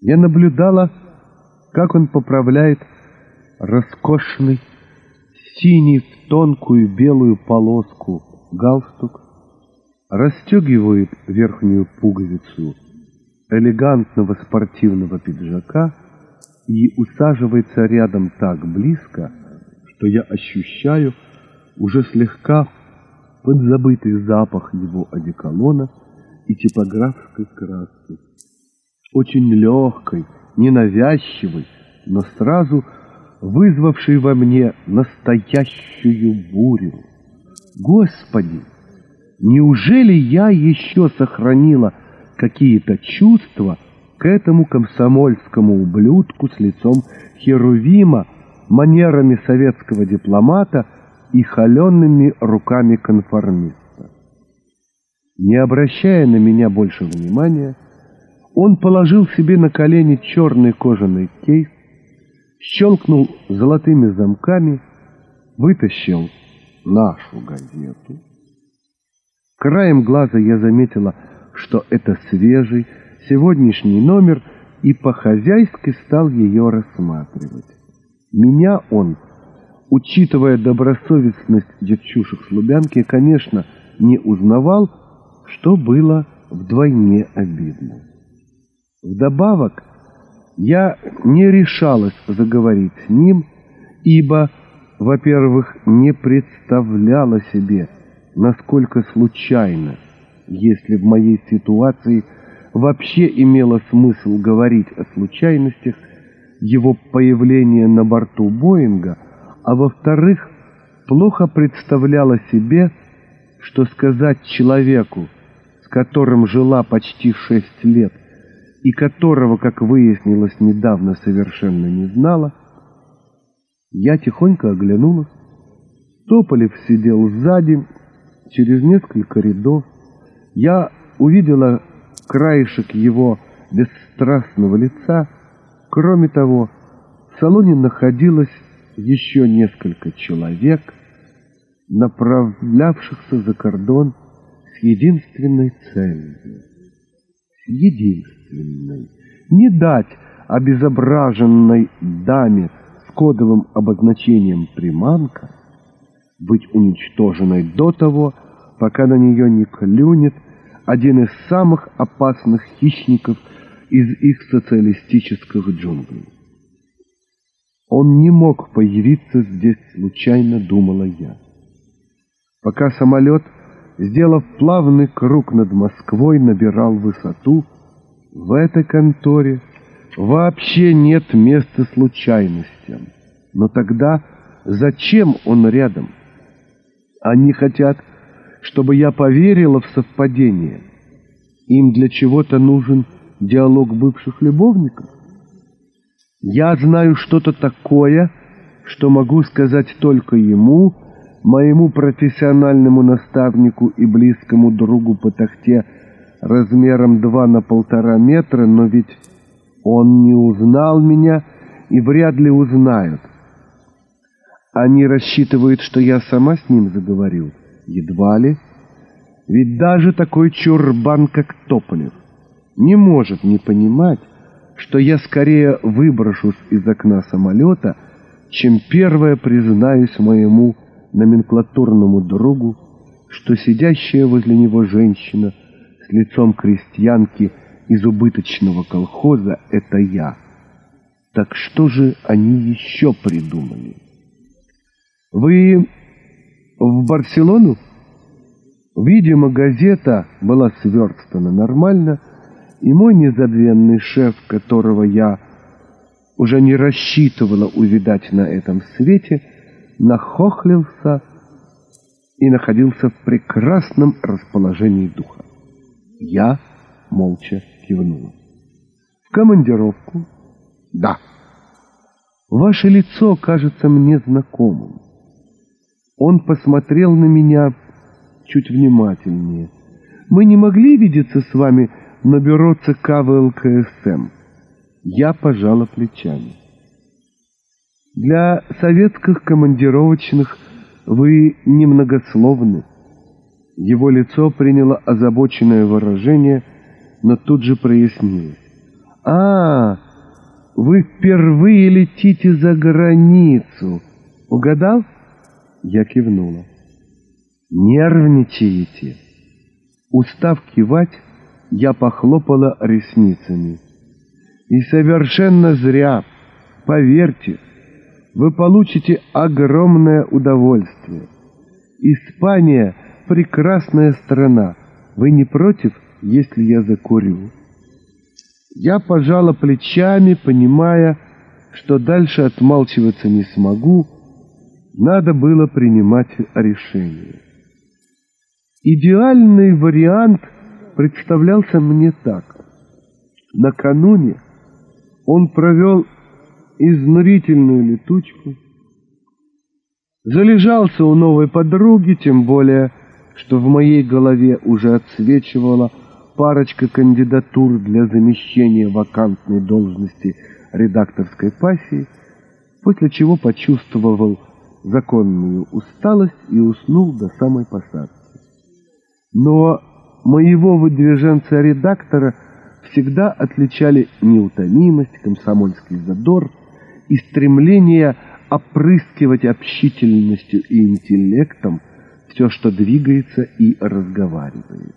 Я наблюдала, как он поправляет роскошный, синий в тонкую белую полоску галстук, расстегивает верхнюю пуговицу элегантного спортивного пиджака и усаживается рядом так близко, что я ощущаю уже слегка подзабытый запах его одеколона и типографской краски. Очень легкой, ненавязчивой, но сразу вызвавший во мне настоящую бурю. Господи, неужели я еще сохранила какие-то чувства к этому комсомольскому ублюдку с лицом Херувима, манерами советского дипломата и холеными руками конформиста? Не обращая на меня больше внимания, он положил себе на колени черный кожаный кейс, щелкнул золотыми замками, вытащил нашу газету. Краем глаза я заметила, что это свежий, сегодняшний номер, и по-хозяйски стал ее рассматривать. Меня он, учитывая добросовестность девчушек с Лубянки, конечно, не узнавал, что было вдвойне обидно. Вдобавок, я не решалась заговорить с ним, ибо, во-первых, не представляла себе, насколько случайно, если в моей ситуации вообще имело смысл говорить о случайностях его появления на борту Боинга, а во-вторых, плохо представляла себе, что сказать человеку, с которым жила почти шесть лет, и которого, как выяснилось, недавно совершенно не знала, я тихонько оглянулась. Тополев сидел сзади, через несколько рядов. Я увидела краешек его бесстрастного лица. Кроме того, в салоне находилось еще несколько человек, направлявшихся за кордон с единственной целью. С единственной единственной. Не дать обезображенной даме с кодовым обозначением «приманка» быть уничтоженной до того, пока на нее не клюнет один из самых опасных хищников из их социалистических джунглей. Он не мог появиться здесь случайно, думала я. Пока самолет, сделав плавный круг над Москвой, набирал высоту, в этой конторе вообще нет места случайностям. Но тогда зачем он рядом? Они хотят, чтобы я поверила в совпадение. Им для чего-то нужен диалог бывших любовников. Я знаю что-то такое, что могу сказать только ему, моему профессиональному наставнику и близкому другу по тахте размером два на полтора метра, но ведь он не узнал меня и вряд ли узнают. Они рассчитывают, что я сама с ним заговорю. Едва ли. Ведь даже такой чурбан, как Тополев, не может не понимать, что я скорее выброшусь из окна самолета, чем первое признаюсь моему номенклатурному другу, что сидящая возле него женщина — с лицом крестьянки из убыточного колхоза — это я. Так что же они еще придумали? Вы в Барселону? Видимо, газета была сверстана нормально, и мой незабвенный шеф, которого я уже не рассчитывала увидать на этом свете, нахохлился и находился в прекрасном расположении духа. Я молча кивнула. В командировку? Да. Ваше лицо кажется мне знакомым. Он посмотрел на меня чуть внимательнее. Мы не могли видеться с вами на бюро ЦК ВЛКСМ. Я пожала плечами. Для советских командировочных вы немногословны. Его лицо приняло озабоченное выражение, но тут же прояснилось. А, вы впервые летите за границу. Угадал? Я кивнула. Нервничаете. Устав кивать, я похлопала ресницами. И совершенно зря, поверьте, вы получите огромное удовольствие. Испания — прекрасная страна. Вы не против, если я закурю? Я пожала плечами, понимая, что дальше отмалчиваться не смогу, надо было принимать решение. Идеальный вариант представлялся мне так. Накануне он провел изнурительную летучку, залежался у новой подруги, тем более, что в моей голове уже отсвечивала парочка кандидатур для замещения вакантной должности редакторской пассии, после чего почувствовал законную усталость и уснул до самой посадки. Но моего выдвиженца-редактора всегда отличали неутомимость, комсомольский задор и стремление опрыскивать общительностью и интеллектом все, что двигается и разговаривает.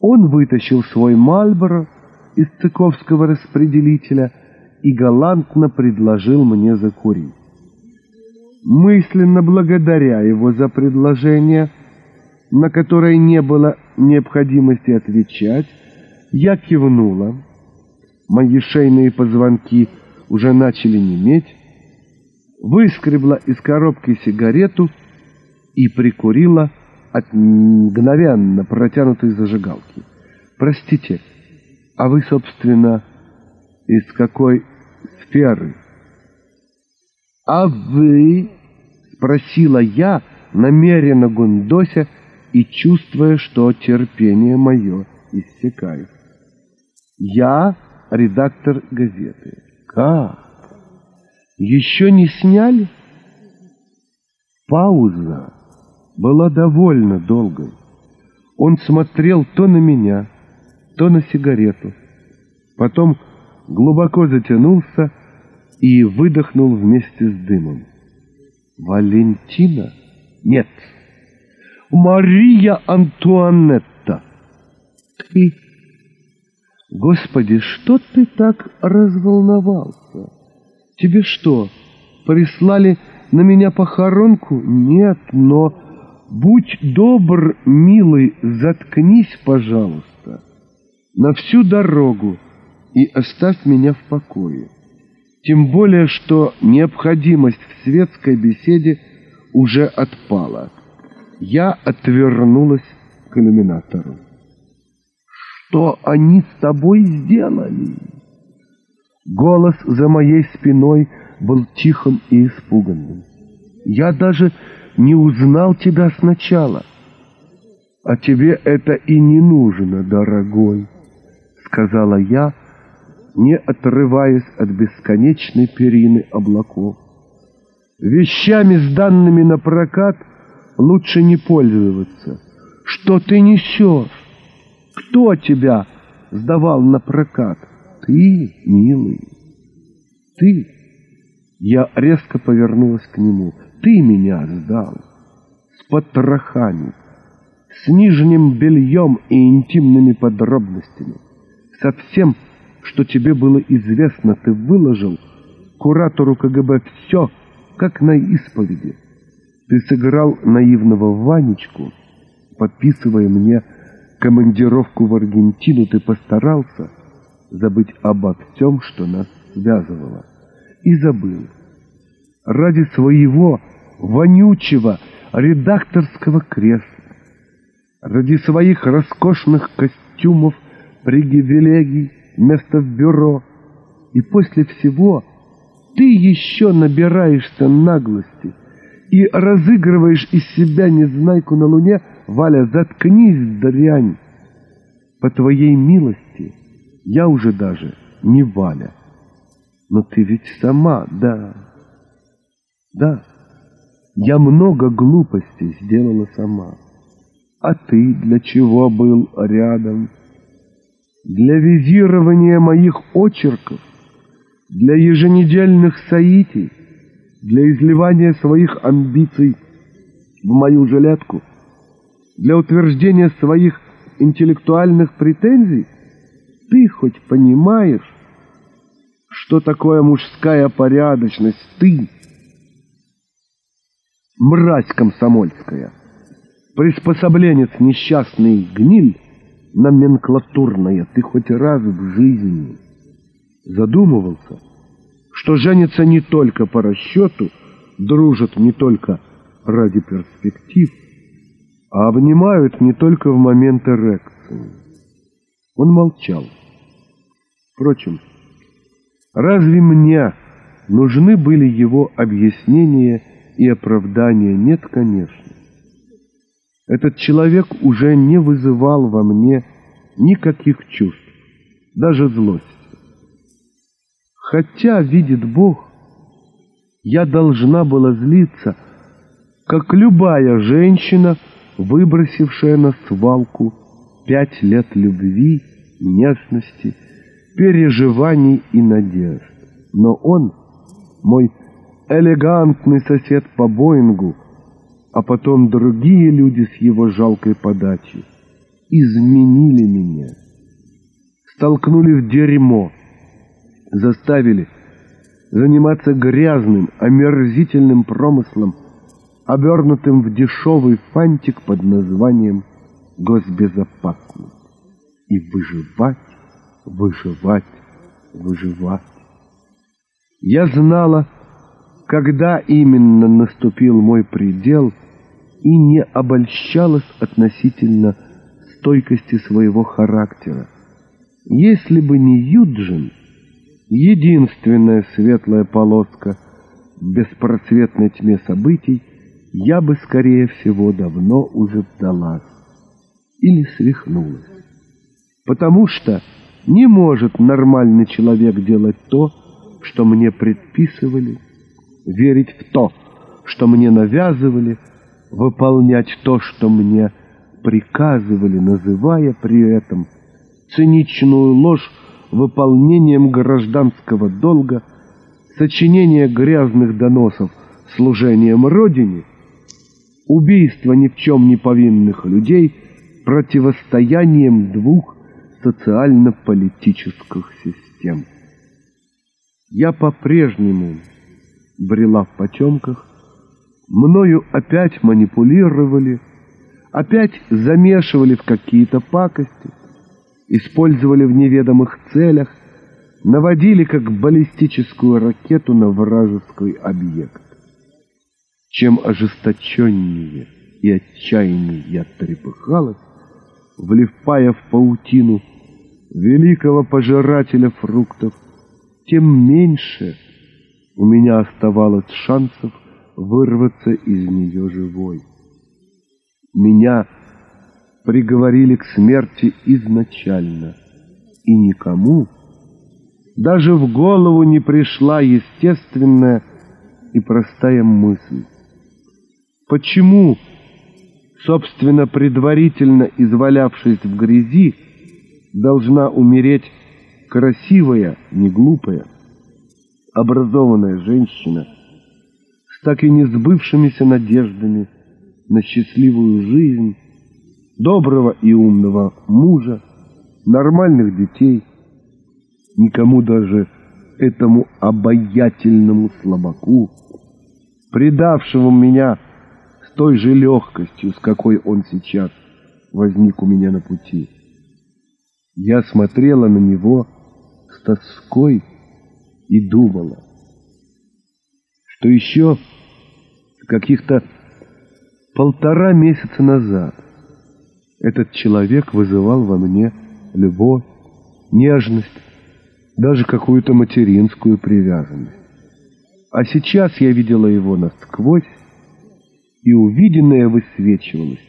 Он вытащил свой Мальборо из цыковского распределителя и галантно предложил мне закурить. Мысленно благодаря его за предложение – на которое не было необходимости отвечать, я кивнула. Мои шейные позвонки уже начали неметь, выскребла из коробки сигарету и прикурила от мгновенно протянутой зажигалки. «Простите, а вы, собственно, из какой сферы?» «А вы?» — спросила я, намеренно гундося, — и чувствуя, что терпение мое иссякает. Я редактор газеты. Как? Еще не сняли? Пауза была довольно долгой. Он смотрел то на меня, то на сигарету. Потом глубоко затянулся и выдохнул вместе с дымом. «Валентина? Нет!» Мария Антуанетта. Ты, Господи, что ты так разволновался? Тебе что, прислали на меня похоронку? Нет, но будь добр, милый, заткнись, пожалуйста, на всю дорогу и оставь меня в покое. Тем более, что необходимость в светской беседе уже отпала. Я отвернулась к иллюминатору. «Что они с тобой сделали?» Голос за моей спиной был тихим и испуганным. «Я даже не узнал тебя сначала». «А тебе это и не нужно, дорогой», — сказала я, не отрываясь от бесконечной перины облаков. «Вещами, сданными на прокат, — лучше не пользоваться. Что ты несешь? Кто тебя сдавал на прокат? Ты, милый, ты. Я резко повернулась к нему. Ты меня сдал. С потрохами, с нижним бельем и интимными подробностями. Со всем, что тебе было известно, ты выложил куратору КГБ все, как на исповеди. Ты сыграл наивного Ванечку, подписывая мне командировку в Аргентину, ты постарался забыть обо всем, что нас связывало. И забыл. Ради своего вонючего редакторского кресла, ради своих роскошных костюмов, привилегий, места в бюро. И после всего ты еще набираешься наглости и разыгрываешь из себя незнайку на луне, Валя, заткнись, дрянь. По твоей милости я уже даже не Валя. Но ты ведь сама, да, да. Я много глупостей сделала сама. А ты для чего был рядом? для визирования моих очерков, для еженедельных соитий, для изливания своих амбиций в мою жилетку, для утверждения своих интеллектуальных претензий, ты хоть понимаешь, что такое мужская порядочность, ты, мразь комсомольская, приспособленец несчастный гниль, номенклатурная, ты хоть раз в жизни задумывался, что женится не только по расчету, дружат не только ради перспектив, а обнимают не только в момент эрекции. Он молчал. Впрочем, разве мне нужны были его объяснения и оправдания? Нет, конечно. Этот человек уже не вызывал во мне никаких чувств, даже злости. Хотя, видит Бог, я должна была злиться, как любая женщина, выбросившая на свалку пять лет любви, нежности, переживаний и надежд. Но он, мой элегантный сосед по Боингу, а потом другие люди с его жалкой подачей, изменили меня, столкнули в дерьмо, заставили заниматься грязным, омерзительным промыслом, обернутым в дешевый фантик под названием «госбезопасность». И выживать, выживать, выживать. Я знала, когда именно наступил мой предел, и не обольщалась относительно стойкости своего характера. Если бы не Юджин, единственная светлая полоска в беспросветной тьме событий, я бы, скорее всего, давно уже сдалась или свихнулась. Потому что не может нормальный человек делать то, что мне предписывали, верить в то, что мне навязывали, выполнять то, что мне приказывали, называя при этом циничную ложь выполнением гражданского долга, сочинение грязных доносов служением Родине, убийство ни в чем не повинных людей противостоянием двух социально-политических систем. Я по-прежнему брела в потемках, мною опять манипулировали, опять замешивали в какие-то пакости, использовали в неведомых целях, наводили как баллистическую ракету на вражеский объект. Чем ожесточеннее и отчаяннее я трепыхалась, влипая в паутину великого пожирателя фруктов, тем меньше у меня оставалось шансов вырваться из нее живой. Меня приговорили к смерти изначально, и никому даже в голову не пришла естественная и простая мысль. Почему, собственно, предварительно извалявшись в грязи, должна умереть красивая, не глупая, образованная женщина с так и не сбывшимися надеждами на счастливую жизнь, доброго и умного мужа, нормальных детей, никому даже этому обаятельному слабаку, предавшему меня с той же легкостью, с какой он сейчас возник у меня на пути. Я смотрела на него с тоской и думала, что еще каких-то полтора месяца назад этот человек вызывал во мне любовь, нежность, даже какую-то материнскую привязанность. А сейчас я видела его насквозь, и увиденное высвечивалось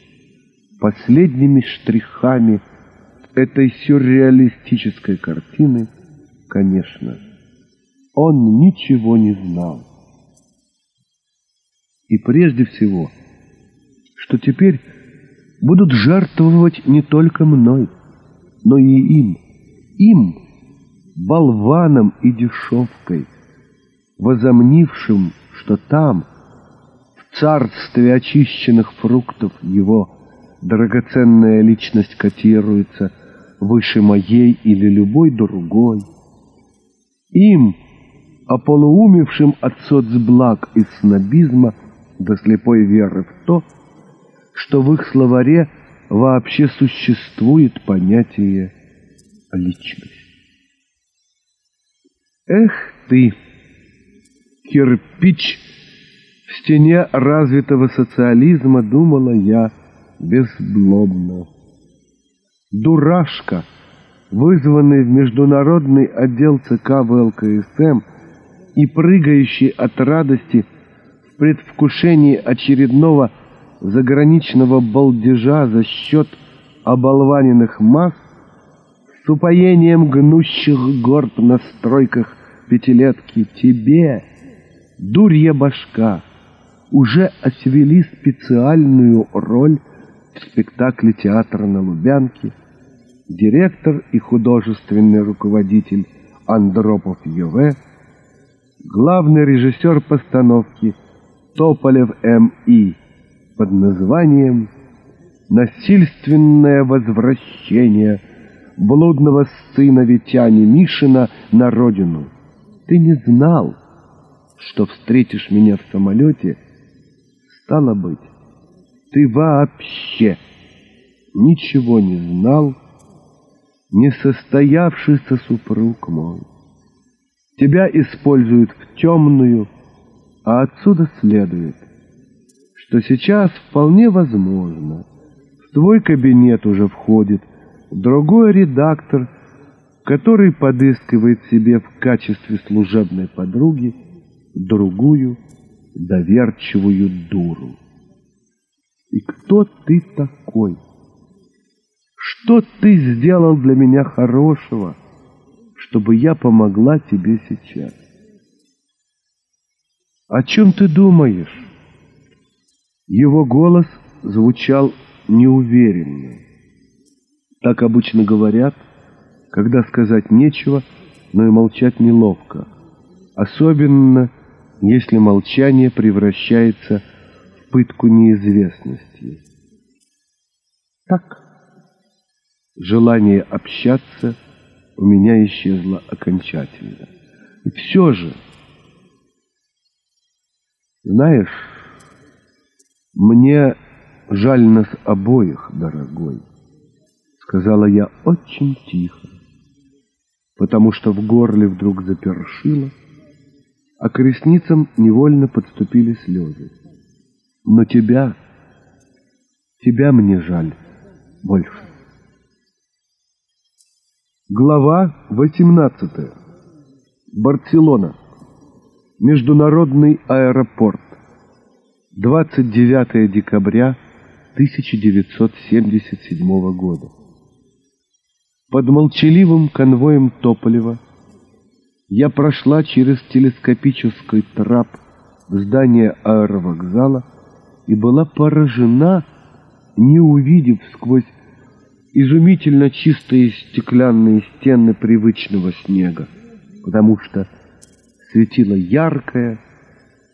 последними штрихами этой сюрреалистической картины, конечно, он ничего не знал. И прежде всего, что теперь будут жертвовать не только мной, но и им, им, болваном и дешевкой, возомнившим, что там, в царстве очищенных фруктов его, драгоценная личность котируется выше моей или любой другой. Им, ополоумевшим от соцблаг и снобизма до слепой веры в то, что в их словаре вообще существует понятие личность. Эх ты, кирпич в стене развитого социализма, думала я безблобно. Дурашка, вызванный в международный отдел ЦК ВЛКСМ и прыгающий от радости в предвкушении очередного заграничного балдежа за счет оболваненных масс, с упоением гнущих горб на стройках пятилетки тебе, дурья башка, уже освели специальную роль в спектакле театра на Лубянке, директор и художественный руководитель Андропов Ю.В., главный режиссер постановки Тополев М.И. под названием «Насильственное возвращение» блудного сына Витяни Мишина на родину. Ты не знал, что встретишь меня в самолете, стало быть, ты вообще ничего не знал, не состоявшийся супруг мой. Тебя используют в темную, а отсюда следует, что сейчас вполне возможно, в твой кабинет уже входит другой редактор, который подыскивает себе в качестве служебной подруги другую доверчивую дуру. И кто ты такой? Что ты сделал для меня хорошего, чтобы я помогла тебе сейчас? О чем ты думаешь? Его голос звучал неуверенно. Так обычно говорят, когда сказать нечего, но и молчать неловко. Особенно, если молчание превращается в пытку неизвестности. Так, желание общаться у меня исчезло окончательно. И все же, знаешь, мне жаль нас обоих, дорогой сказала я очень тихо, потому что в горле вдруг запершило, а к ресницам невольно подступили слезы. Но тебя, тебя мне жаль больше. Глава 18. Барселона. Международный аэропорт. 29 декабря 1977 года. Под молчаливым конвоем Тополева я прошла через телескопический трап в здание аэровокзала и была поражена, не увидев сквозь изумительно чистые стеклянные стены привычного снега, потому что светило яркое,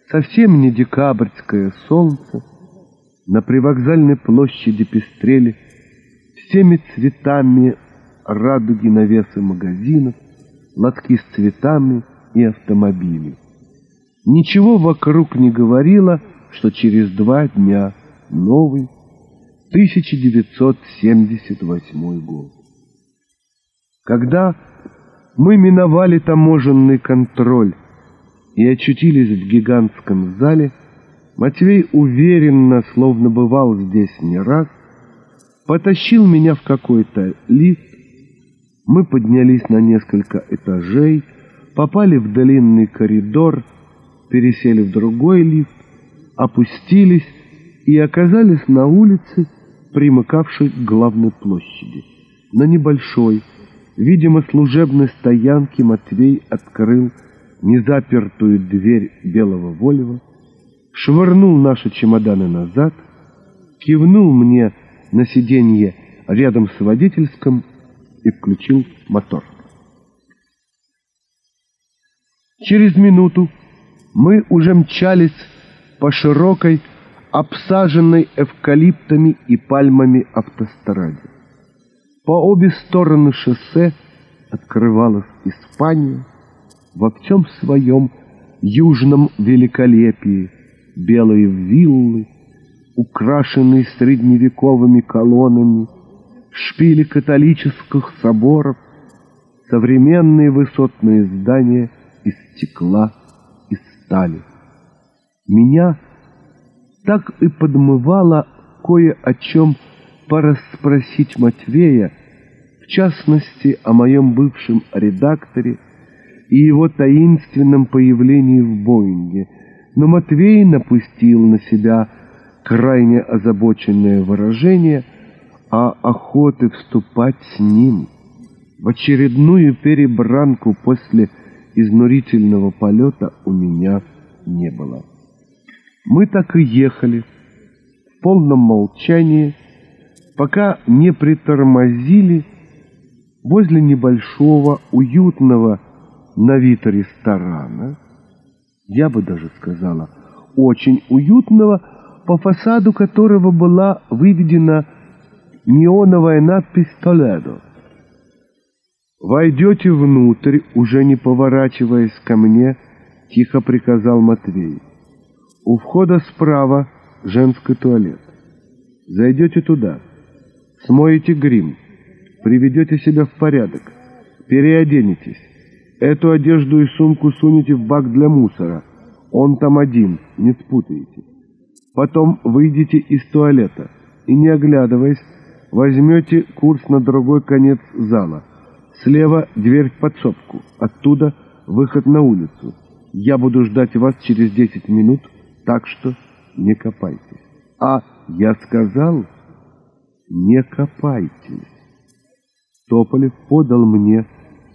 совсем не декабрьское солнце, на привокзальной площади пестрели всеми цветами радуги навесы магазинов, лотки с цветами и автомобили. Ничего вокруг не говорило, что через два дня новый 1978 год. Когда мы миновали таможенный контроль и очутились в гигантском зале, Матвей уверенно, словно бывал здесь не раз, потащил меня в какой-то лифт, мы поднялись на несколько этажей, попали в длинный коридор, пересели в другой лифт, опустились и оказались на улице, примыкавшей к главной площади. На небольшой, видимо, служебной стоянке Матвей открыл незапертую дверь белого Вольва, швырнул наши чемоданы назад, кивнул мне на сиденье рядом с водительском и включил мотор. Через минуту мы уже мчались по широкой, обсаженной эвкалиптами и пальмами автостраде. По обе стороны шоссе открывалась Испания во всем своем южном великолепии, белые виллы, украшенные средневековыми колоннами, шпили католических соборов, современные высотные здания из стекла и стали. Меня так и подмывало кое о чем порасспросить Матвея, в частности, о моем бывшем редакторе и его таинственном появлении в Боинге, но Матвей напустил на себя крайне озабоченное выражение о охоте вступать с ним в очередную перебранку после изнурительного полета у меня не было. Мы так и ехали в полном молчании, пока не притормозили возле небольшого, уютного на вид ресторана, я бы даже сказала, очень уютного, по фасаду которого была выведена неоновая надпись «Толедо». «Войдете внутрь, уже не поворачиваясь ко мне», — тихо приказал Матвей. «У входа справа женский туалет. Зайдете туда, смоете грим, приведете себя в порядок, переоденетесь, Эту одежду и сумку сунете в бак для мусора. Он там один, не спутаете. Потом выйдете из туалета и, не оглядываясь, возьмете курс на другой конец зала. Слева дверь в подсобку, оттуда выход на улицу. Я буду ждать вас через 10 минут, так что не копайтесь. А я сказал, не копайтесь. Тополев подал мне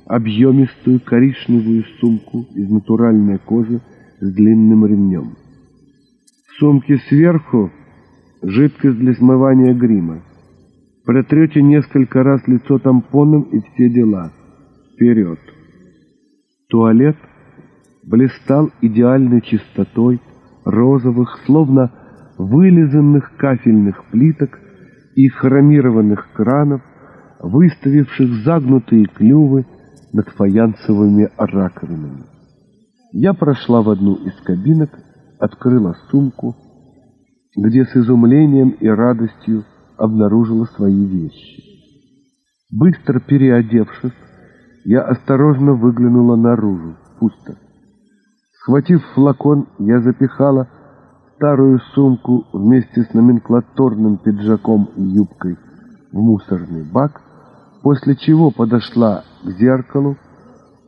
объемистую коричневую сумку из натуральной кожи с длинным ремнем. В сумке сверху жидкость для смывания грима. Протрете несколько раз лицо тампоном и все дела. Вперед. Туалет блистал идеальной чистотой розовых, словно вылизанных кафельных плиток и хромированных кранов, выставивших загнутые клювы над фаянсовыми раковинами. Я прошла в одну из кабинок, открыла сумку, где с изумлением и радостью обнаружила свои вещи. Быстро переодевшись, я осторожно выглянула наружу. Пусто. Схватив флакон, я запихала старую сумку вместе с номенклатурным пиджаком и юбкой в мусорный бак, после чего подошла к зеркалу,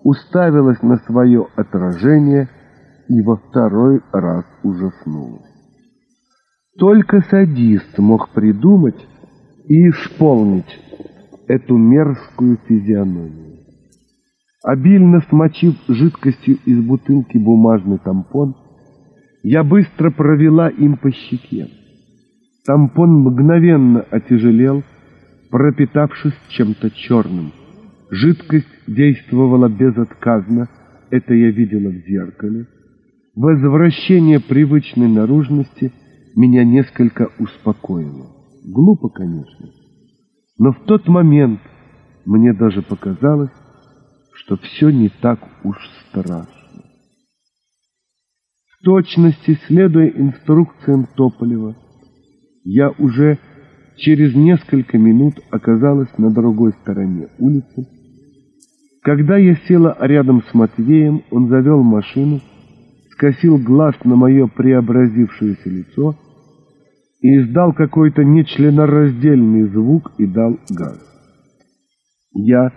уставилась на свое отражение и во второй раз ужаснулась. Только садист мог придумать и исполнить эту мерзкую физиономию. Обильно смочив жидкостью из бутылки бумажный тампон, я быстро провела им по щеке. Тампон мгновенно отяжелел, пропитавшись чем-то черным. Жидкость действовала безотказно, это я видела в зеркале. Возвращение привычной наружности меня несколько успокоило. Глупо, конечно. Но в тот момент мне даже показалось, что все не так уж страшно. В точности, следуя инструкциям Тополева, я уже через несколько минут оказалась на другой стороне улицы. Когда я села рядом с Матвеем, он завел машину, скосил глаз на мое преобразившееся лицо и издал какой-то нечленораздельный звук и дал газ. Я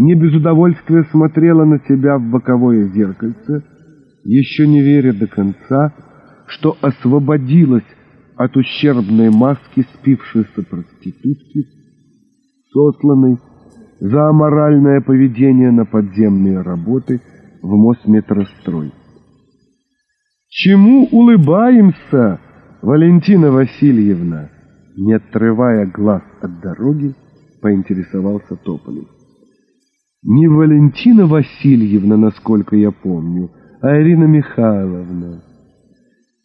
не без удовольствия смотрела на тебя в боковое зеркальце, еще не веря до конца, что освободилась от ущербной маски спившейся проститутки, сосланной за аморальное поведение на подземные работы в Мосметрострой. «Чему улыбаемся, Валентина Васильевна?» Не отрывая глаз от дороги, поинтересовался Тополев. Не Валентина Васильевна, насколько я помню, а Ирина Михайловна.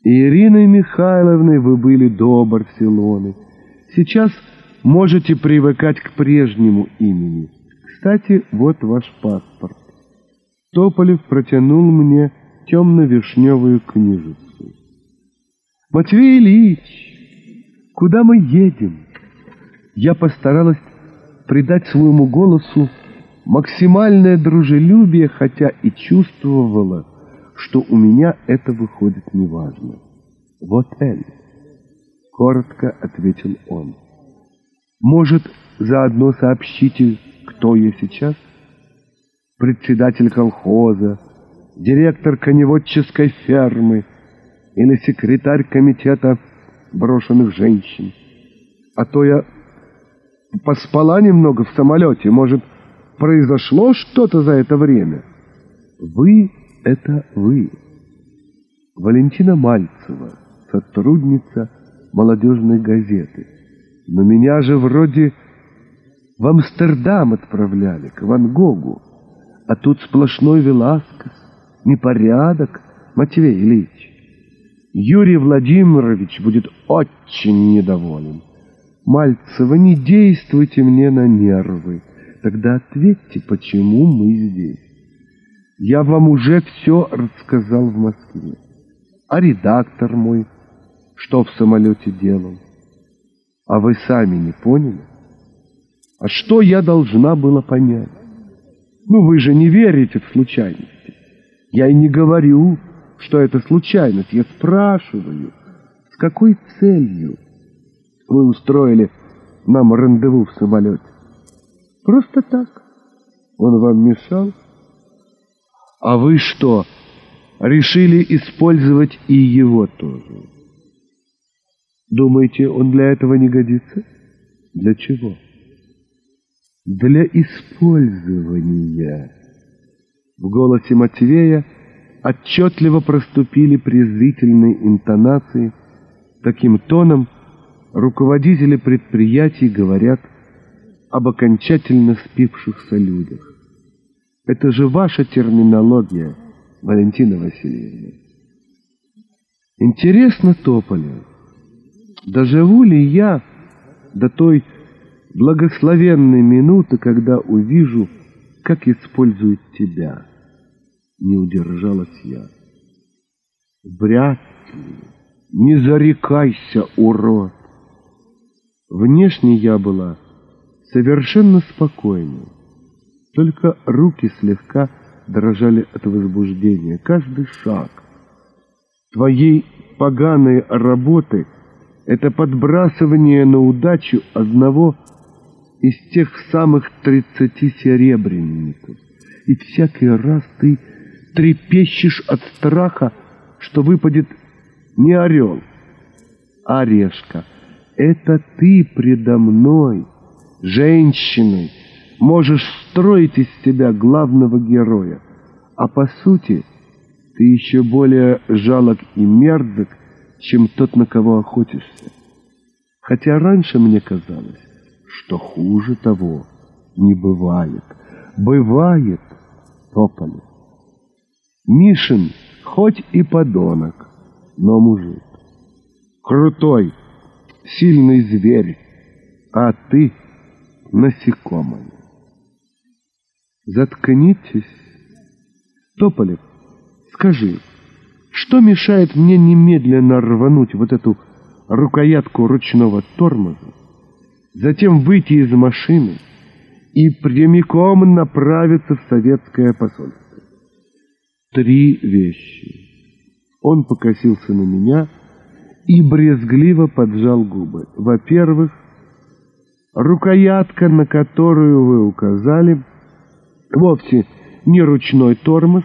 Ириной Михайловной вы были до Барселоны. Сейчас можете привыкать к прежнему имени. Кстати, вот ваш паспорт. Тополев протянул мне темно-вишневую книжицу. Матвей Ильич, куда мы едем? Я постаралась придать своему голосу максимальное дружелюбие, хотя и чувствовала, что у меня это выходит неважно. «Вот Эль», — коротко ответил он. «Может, заодно сообщите, кто я сейчас? Председатель колхоза, директор коневодческой фермы или секретарь комитета брошенных женщин? А то я поспала немного в самолете, может, произошло что-то за это время?» «Вы — это вы». Валентина Мальцева, сотрудница молодежной газеты. Но меня же вроде в Амстердам отправляли, к Ван Гогу. А тут сплошной Веласкес, непорядок, Матвей Ильич. Юрий Владимирович будет очень недоволен. Мальцева, не действуйте мне на нервы. Тогда ответьте, почему мы здесь. Я вам уже все рассказал в Москве. А редактор мой, что в самолете делал? А вы сами не поняли? А что я должна была понять? Ну, вы же не верите в случайности. Я и не говорю, что это случайность. Я спрашиваю, с какой целью вы устроили нам рандеву в самолете? Просто так. Он вам мешал? А вы что, решили использовать и его тоже? Думаете, он для этого не годится? Для чего? Для использования. В голосе Матвея отчетливо проступили презрительные интонации. Таким тоном руководители предприятий говорят об окончательно спившихся людях. Это же ваша терминология, Валентина Васильевна. Интересно, Тополев, доживу ли я до той благословенной минуты, когда увижу, как используют тебя? Не удержалась я. Вряд ли. Не зарекайся, урод. Внешне я была совершенно спокойной. Только руки слегка дрожали от возбуждения. Каждый шаг твоей поганой работы — это подбрасывание на удачу одного из тех самых тридцати серебряников. И всякий раз ты трепещешь от страха, что выпадет не орел, а орешка. Это ты предо мной, женщиной, можешь строить из себя главного героя, а по сути ты еще более жалок и мерзок, чем тот, на кого охотишься. Хотя раньше мне казалось, что хуже того не бывает. Бывает, Тополев. Мишин хоть и подонок, но мужик. Крутой, сильный зверь, а ты насекомое. Заткнитесь. Тополев, скажи, что мешает мне немедленно рвануть вот эту рукоятку ручного тормоза, затем выйти из машины и прямиком направиться в советское посольство? Три вещи. Он покосился на меня и брезгливо поджал губы. Во-первых, рукоятка, на которую вы указали — вовсе не ручной тормоз,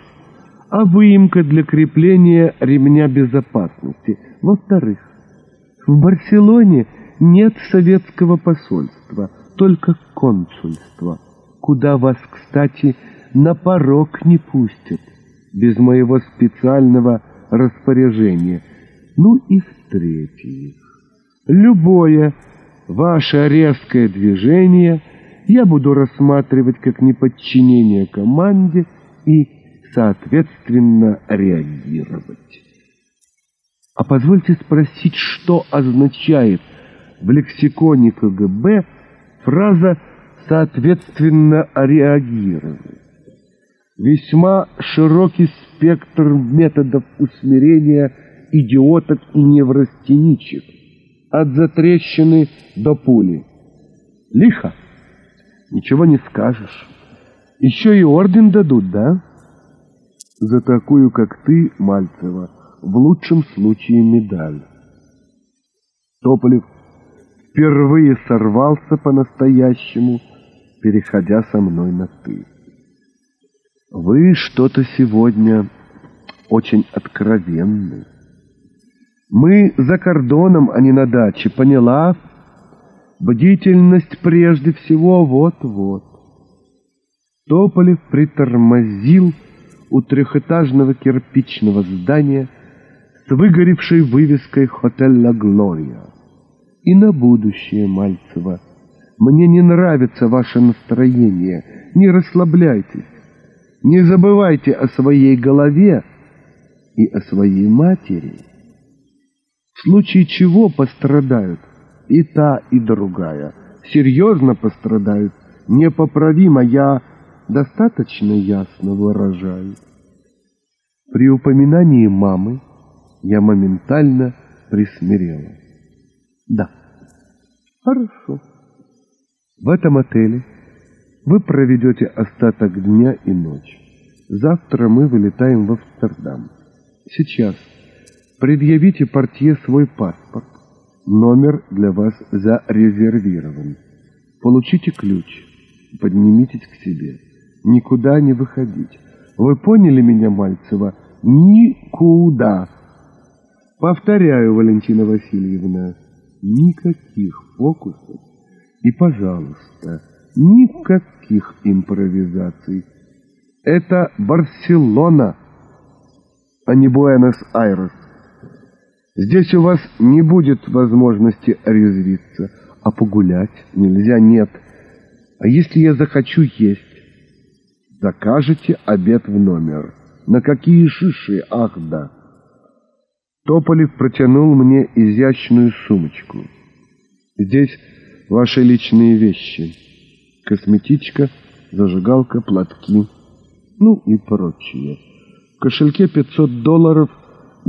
а выемка для крепления ремня безопасности. Во-вторых, в Барселоне нет советского посольства, только консульство, куда вас, кстати, на порог не пустят без моего специального распоряжения. Ну и в-третьих, любое ваше резкое движение – я буду рассматривать как неподчинение команде и, соответственно, реагировать. А позвольте спросить, что означает в лексиконе КГБ фраза «соответственно реагировать». Весьма широкий спектр методов усмирения идиоток и неврастеничек, от затрещины до пули. Лихо, ничего не скажешь. Еще и орден дадут, да? За такую, как ты, Мальцева, в лучшем случае медаль. Тополев впервые сорвался по-настоящему, переходя со мной на «ты». Вы что-то сегодня очень откровенны. Мы за кордоном, а не на даче, поняла? Бдительность прежде всего вот-вот. Тополев притормозил у трехэтажного кирпичного здания с выгоревшей вывеской «Хотель Ла Глория». И на будущее, Мальцева, мне не нравится ваше настроение, не расслабляйтесь. Не забывайте о своей голове и о своей матери, в случае чего пострадают и та, и другая. Серьезно пострадают, непоправимо, я достаточно ясно выражаю. При упоминании мамы я моментально присмирела. Да, хорошо. В этом отеле вы проведете остаток дня и ночи. Завтра мы вылетаем в Амстердам. Сейчас предъявите портье свой паспорт. Номер для вас зарезервирован. Получите ключ. Поднимитесь к себе. Никуда не выходить. Вы поняли меня, Мальцева? Никуда. Повторяю, Валентина Васильевна, никаких фокусов. И, пожалуйста, Никаких импровизаций. Это Барселона, а не Буэнос-Айрес. Здесь у вас не будет возможности резвиться, а погулять нельзя, нет. А если я захочу есть? Закажете обед в номер. На какие шиши, ах да. Тополев протянул мне изящную сумочку. Здесь ваши личные вещи косметичка, зажигалка, платки, ну и прочее. В кошельке 500 долларов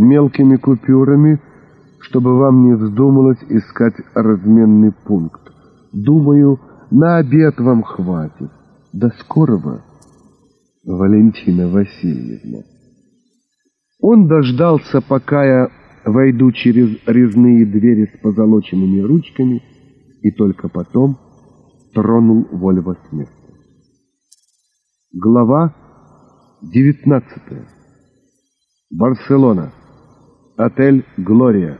мелкими купюрами, чтобы вам не вздумалось искать разменный пункт. Думаю, на обед вам хватит. До скорого, Валентина Васильевна. Он дождался, пока я войду через резные двери с позолоченными ручками, и только потом тронул Вольво с места. Глава 19. Барселона. Отель «Глория».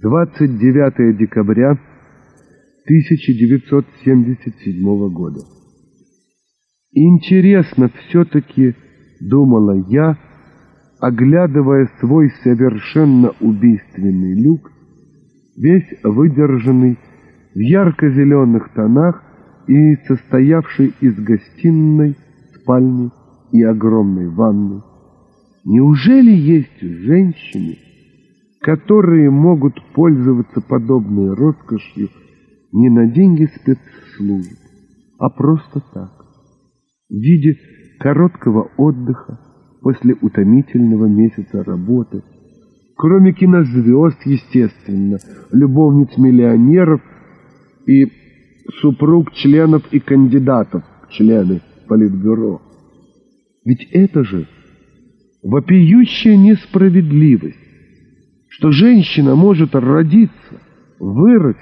29 декабря 1977 года. Интересно все-таки, думала я, оглядывая свой совершенно убийственный люк, весь выдержанный в ярко-зеленых тонах и состоявший из гостиной, спальни и огромной ванны. Неужели есть женщины, которые могут пользоваться подобной роскошью не на деньги спецслужб, а просто так, в виде короткого отдыха после утомительного месяца работы, кроме кинозвезд, естественно, любовниц миллионеров и супруг членов и кандидатов в члены Политбюро. Ведь это же вопиющая несправедливость, что женщина может родиться, вырасти,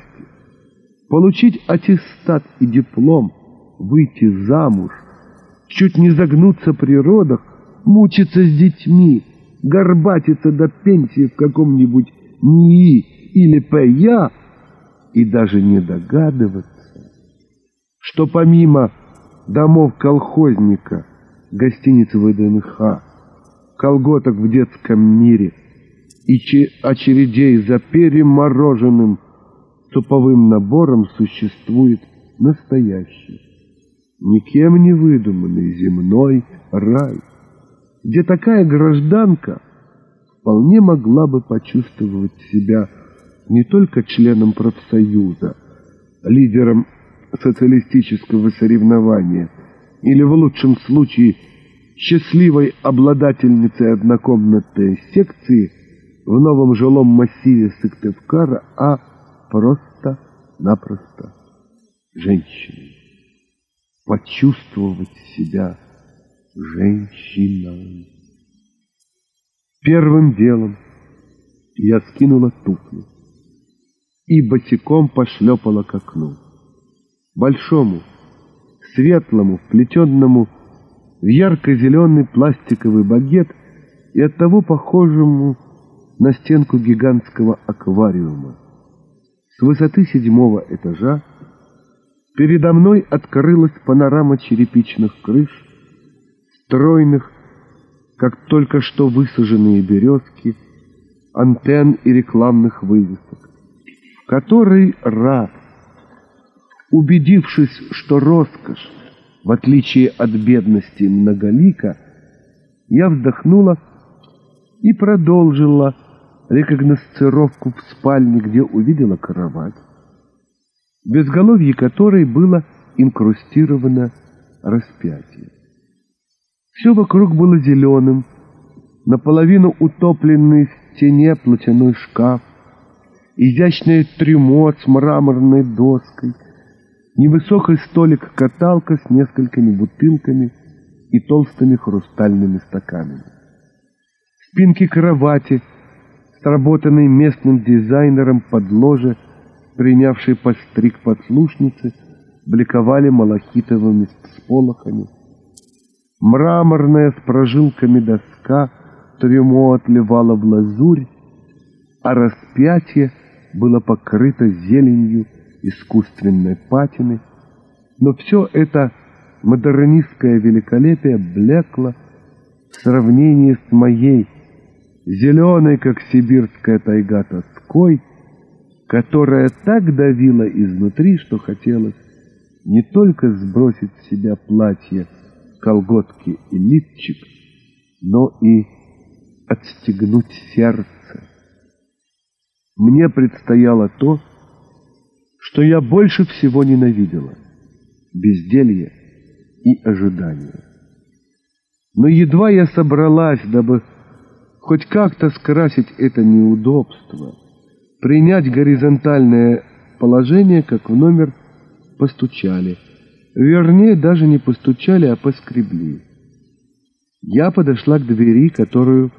получить аттестат и диплом, выйти замуж, чуть не загнуться при родах, мучиться с детьми, горбатиться до пенсии в каком-нибудь НИИ или ПЯ, и даже не догадываться, что помимо домов колхозника, гостиниц ВДНХ, колготок в детском мире и очередей за перемороженным суповым набором существует настоящий, никем не выдуманный земной рай, где такая гражданка вполне могла бы почувствовать себя не только членом профсоюза, лидером социалистического соревнования или в лучшем случае счастливой обладательницей однокомнатной секции в новом жилом массиве Сыктывкара, а просто-напросто женщиной. Почувствовать себя женщиной. Первым делом я скинула туфли и босиком пошлепала к окну. Большому, светлому, вплетенному в ярко-зеленый пластиковый багет и оттого похожему на стенку гигантского аквариума. С высоты седьмого этажа передо мной открылась панорама черепичных крыш, стройных, как только что высаженные березки, антенн и рекламных вывесок, в который раз, убедившись, что роскошь, в отличие от бедности многолика, я вздохнула и продолжила рекогносцировку в спальне, где увидела кровать, безголовье которой было инкрустировано распятие. Все вокруг было зеленым, наполовину утопленный в стене платяной шкаф, изящное трюмо с мраморной доской, невысокий столик-каталка с несколькими бутылками и толстыми хрустальными стаканами. Спинки кровати, сработанной местным дизайнером под ложе, принявшей постриг подслушницы, бликовали малахитовыми сполохами. Мраморная с прожилками доска трюмо отливала в лазурь, а распятие было покрыто зеленью искусственной патины, но все это модернистское великолепие блекло в сравнении с моей, зеленой, как сибирская тайга, тоской, которая так давила изнутри, что хотелось не только сбросить с себя платье, колготки и лифчик, но и отстегнуть сердце. Мне предстояло то, что я больше всего ненавидела — безделье и ожидание. Но едва я собралась, дабы хоть как-то скрасить это неудобство, принять горизонтальное положение, как в номер постучали. Вернее, даже не постучали, а поскребли. Я подошла к двери, которую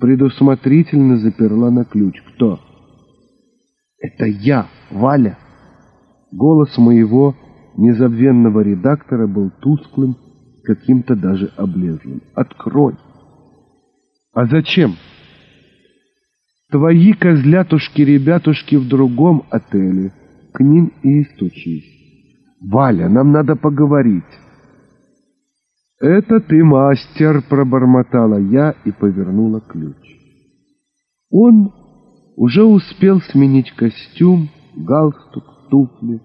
предусмотрительно заперла на ключ. Кто? Это я, Валя. Голос моего незабвенного редактора был тусклым, каким-то даже облезлым. «Открой!» «А зачем?» «Твои козлятушки-ребятушки в другом отеле. К ним и стучись. Валя, нам надо поговорить». «Это ты мастер!» — пробормотала я и повернула ключ. Он уже успел сменить костюм, галстук, туфли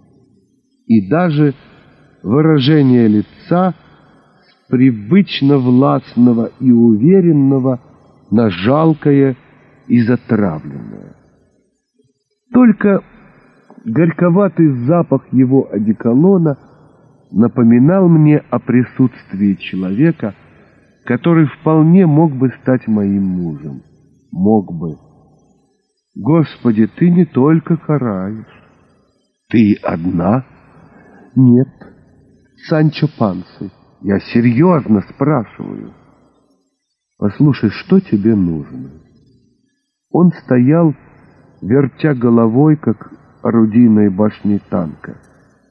и даже выражение лица с привычно властного и уверенного на жалкое и затравленное. Только горьковатый запах его одеколона напоминал мне о присутствии человека, который вполне мог бы стать моим мужем. Мог бы. Господи, ты не только караешь. Ты одна? Нет. Санчо Пансы. Я серьезно спрашиваю. Послушай, что тебе нужно? Он стоял, вертя головой, как орудийной башни танка.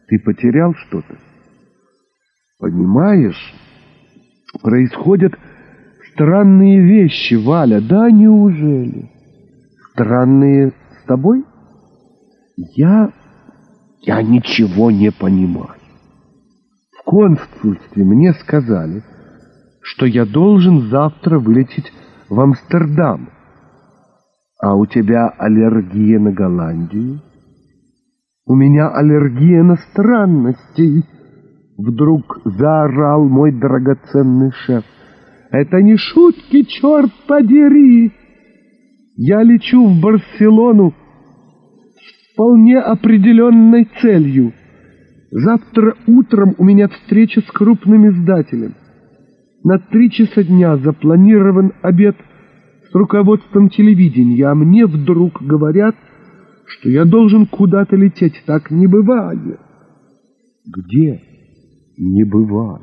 Ты потерял что-то? Понимаешь, происходят странные вещи, Валя. Да, неужели? Странные с тобой? Я я ничего не понимаю. В консульстве мне сказали, что я должен завтра вылететь в Амстердам. А у тебя аллергия на Голландию? У меня аллергия на странности. Вдруг заорал мой драгоценный шеф. Это не шутки, черт подери! Я лечу в Барселону вполне определенной целью. Завтра утром у меня встреча с крупным издателем. На три часа дня запланирован обед с руководством телевидения, а мне вдруг говорят, что я должен куда-то лететь. Так не бывает. Где не бывает?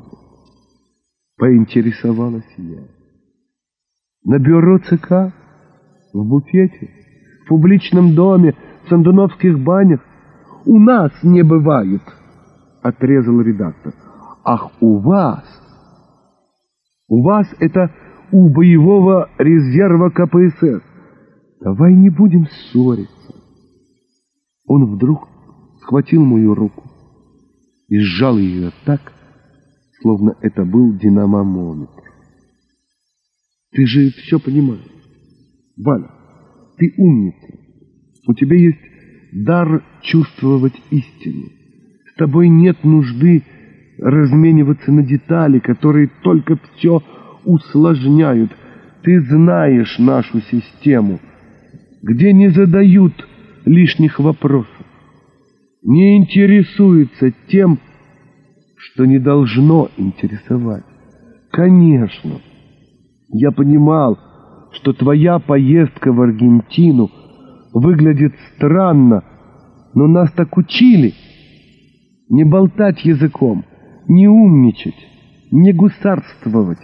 Поинтересовалась я. На бюро ЦК? В буфете? В публичном доме? Сандуновских банях? У нас не бывает, отрезал редактор. Ах, у вас? У вас это у боевого резерва КПСС. Давай не будем ссориться. Он вдруг схватил мою руку и сжал ее так, словно это был динамометр. Ты же все понимаешь. Валя, ты умница. У тебя есть дар чувствовать истину. С тобой нет нужды размениваться на детали, которые только все усложняют. Ты знаешь нашу систему, где не задают лишних вопросов, не интересуется тем, что не должно интересовать. Конечно, я понимал, что твоя поездка в Аргентину выглядит странно, но нас так учили не болтать языком, не умничать, не гусарствовать,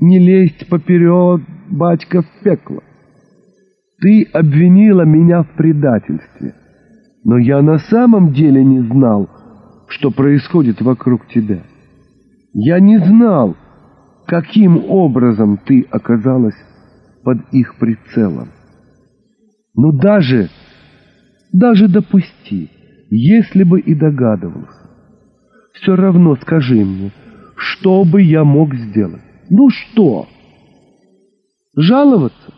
не лезть поперед, батька, в пекло. Ты обвинила меня в предательстве, но я на самом деле не знал, что происходит вокруг тебя. Я не знал, каким образом ты оказалась под их прицелом. Но даже, даже допусти, если бы и догадывался, все равно скажи мне, что бы я мог сделать? Ну что? Жаловаться?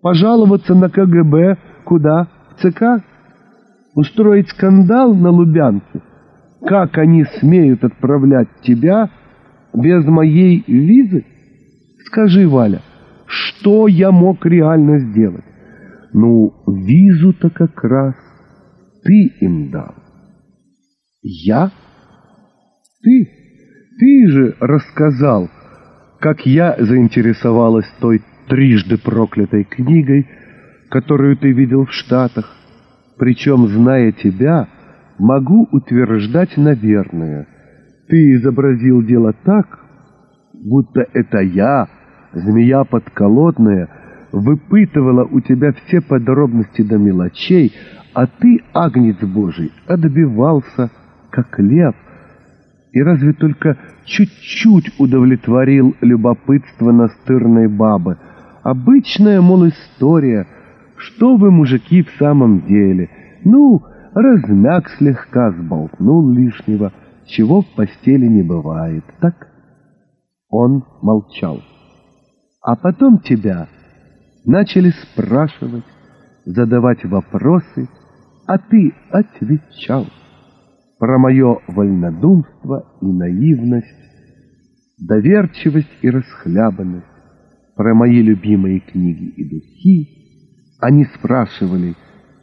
Пожаловаться на КГБ? Куда? В ЦК? Устроить скандал на Лубянке? Как они смеют отправлять тебя без моей визы? Скажи, Валя, что я мог реально сделать? Ну, визу-то как раз ты им дал. Я? Ты? Ты же рассказал, как я заинтересовалась той трижды проклятой книгой, которую ты видел в Штатах. Причем, зная тебя, могу утверждать, наверное, ты изобразил дело так, будто это я, змея подколодная, выпытывала у тебя все подробности до мелочей, а ты, агнец Божий, отбивался, как лев, и разве только чуть-чуть удовлетворил любопытство настырной бабы. Обычная, мол, история. Что вы, мужики, в самом деле? Ну, размяк слегка, сболтнул лишнего, чего в постели не бывает, так? Он молчал. А потом тебя начали спрашивать, задавать вопросы, а ты отвечал. Про мое вольнодумство и наивность, доверчивость и расхлябанность, про мои любимые книги и духи. Они спрашивали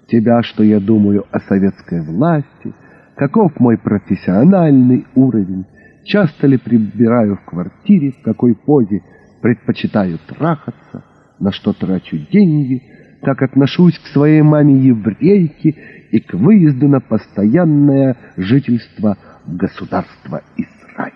тебя, что я думаю о советской власти, каков мой профессиональный уровень, часто ли прибираю в квартире, в какой позе предпочитаю трахаться, на что трачу деньги, как отношусь к своей маме-еврейке и к выезду на постоянное жительство в государство Израиль.